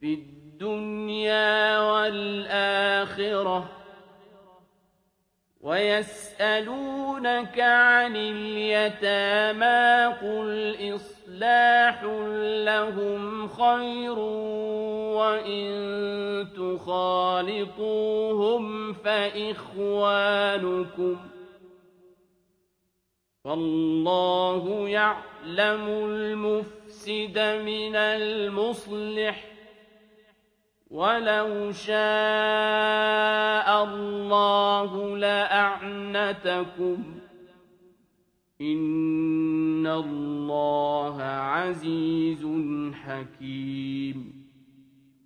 في الدنيا والآخرة ويسألونك عن اليتامى قل إصلاح لهم خير وإن تخالطوهم فإخوانكم فالله يعلم المفسد من المصلح ولو شاء الله لأعنتكم إن الله عزيز حكيم